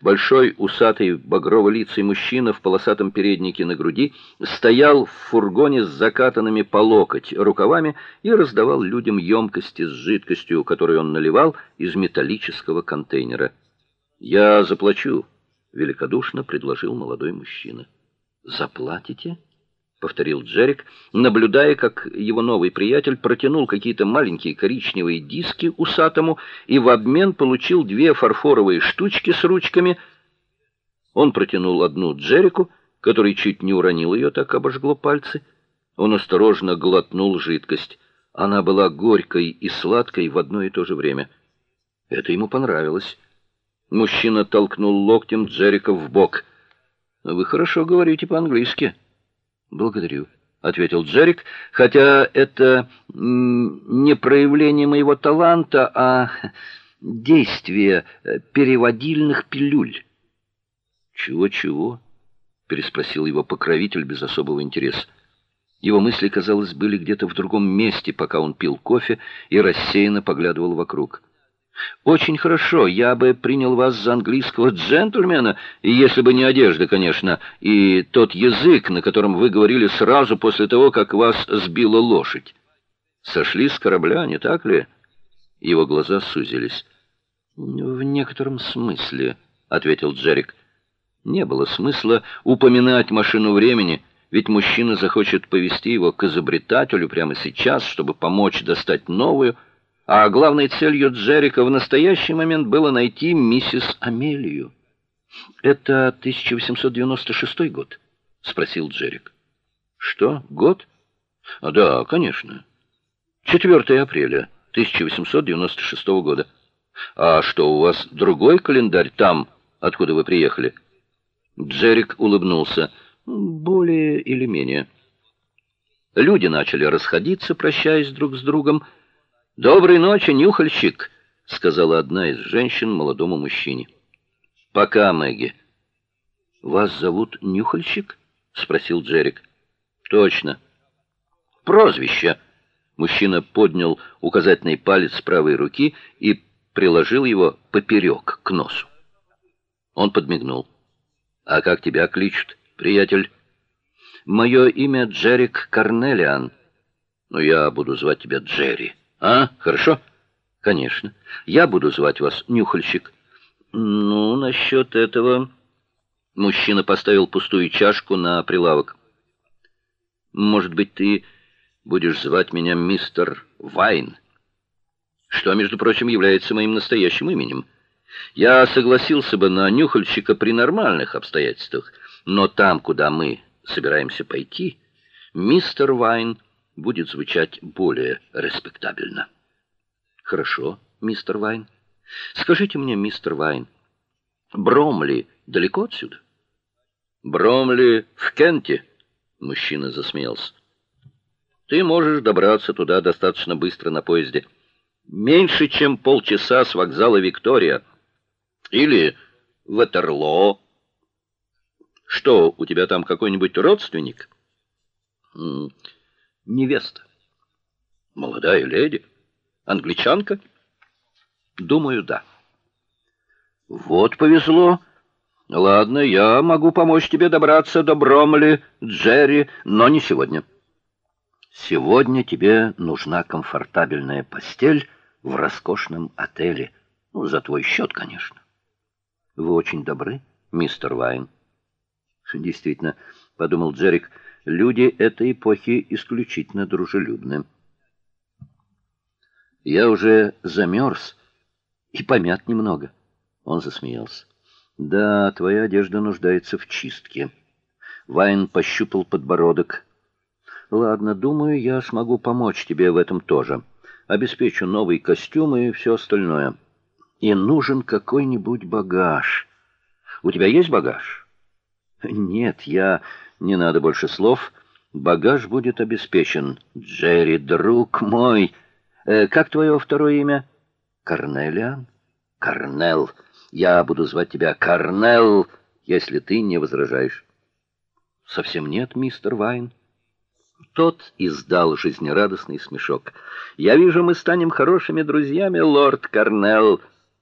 Большой усатый багрово-лицый мужчина в полосатом переднике на груди стоял в фургоне с закатанными по локоть рукавами и раздавал людям емкости с жидкостью, которую он наливал из металлического контейнера. "Я заплачу", великодушно предложил молодой мужчина. "Заплатите?" Повторил Джерик, наблюдая, как его новый приятель протянул какие-то маленькие коричневые диски усатому и в обмен получил две фарфоровые штучки с ручками. Он протянул одну Джерику, который чуть не уронил ее, так обожгло пальцы. Он осторожно глотнул жидкость. Она была горькой и сладкой в одно и то же время. Это ему понравилось. Мужчина толкнул локтем Джерика в бок. Вы хорошо говорите по-английски. Благодарю, ответил Джерик, хотя это не проявление моего таланта, а действие э, переводильных пилюль. Чего-чего? переспросил его покровитель без особого интереса. Его мысли, казалось, были где-то в другом месте, пока он пил кофе и рассеянно поглядывал вокруг. Очень хорошо, я бы принял вас за английского джентльмена, если бы не одежда, конечно, и тот язык, на котором вы говорили сразу после того, как вас сбила лошадь. Сошли с корабля, не так ли? Его глаза сузились. В некотором смысле, ответил Джерик. Не было смысла упоминать машину времени, ведь мужчина захочет повести его к изобретателю прямо сейчас, чтобы помочь достать новую а главной целью Джерика в настоящий момент было найти миссис Амелию. Это 1896 год, спросил Джерик. Что? Год? А да, конечно. 4 апреля 1896 года. А что у вас другой календарь там, откуда вы приехали? Джерик улыбнулся. Более или менее. Люди начали расходиться, прощаясь друг с другом. Доброй ночи, нюхальщик, сказала одна из женщин молодому мужчине. Пока, Мэгги. Вас зовут Нюхальщик? спросил Джерик. Точно. Прозвище. Мужчина поднял указательный палец правой руки и приложил его поперек к носу. Он подмигнул. А как тебя кличут, приятель? Мое имя Джерик Карнелиан. Но я буду звать тебя Джерри. А, хорошо? Конечно. Я буду звать вас Нюхальщик. Ну, насчет этого мужчина поставил пустую чашку на прилавок. Может быть, ты будешь звать меня мистер Вайн, что, между прочим, является моим настоящим именем. Я согласился бы на нюхальщика при нормальных обстоятельствах, но там, куда мы собираемся пойти, мистер Вайн будет звучать более респектабельно. Хорошо, мистер Вайн. Скажите мне, мистер Вайн, Бромли далеко отсюда? Бромли в Кенте, мужчина засмеялся. Ты можешь добраться туда достаточно быстро на поезде. Меньше, чем полчаса с вокзала Виктория или Ватерлоо. Что, у тебя там какой-нибудь родственник? Невеста. Молодая леди, англичанка? Думаю, да. Вот повезло. Ладно, я могу помочь тебе добраться до Бромли, Джерри, но не сегодня. Сегодня тебе нужна комфортабельная постель в роскошном отеле. Ну, за твой счет, конечно. Вы очень добры, мистер Вайн. Действительно, подумал Джерик, — люди этой эпохи исключительно дружелюбны. Я уже замерз и помят немного. Он засмеялся. Да, твоя одежда нуждается в чистке. Вайн пощупал подбородок. Ладно, думаю, я смогу помочь тебе в этом тоже. Обеспечу новый костюм и все остальное. И нужен какой-нибудь багаж. У тебя есть багаж? Нет, я не надо больше слов. Багаж будет обеспечен. Джерри, друг мой, э, как твое второе имя? Корнелиан. Корнел. Я буду звать тебя Корнел, если ты не возражаешь. Совсем нет, мистер Вайн. Тот издал жизнерадостный смешок. Я вижу, мы станем хорошими друзьями, лорд Корнел.